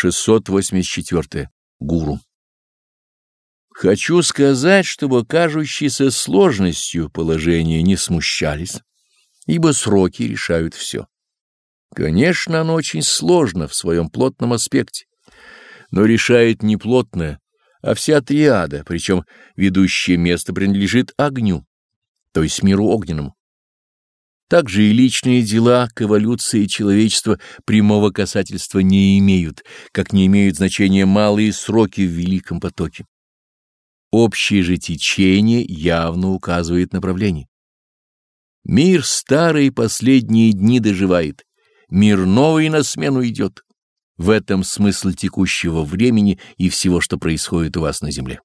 684. Гуру. Хочу сказать, чтобы кажущейся сложностью положения не смущались, ибо сроки решают все. Конечно, оно очень сложно в своем плотном аспекте, но решает не плотное, а вся триада, причем ведущее место принадлежит огню, то есть миру огненному. Также и личные дела к эволюции человечества прямого касательства не имеют, как не имеют значения малые сроки в великом потоке. Общее же течение явно указывает направление. Мир старый последние дни доживает, мир новый на смену идет. В этом смысл текущего времени и всего, что происходит у вас на земле.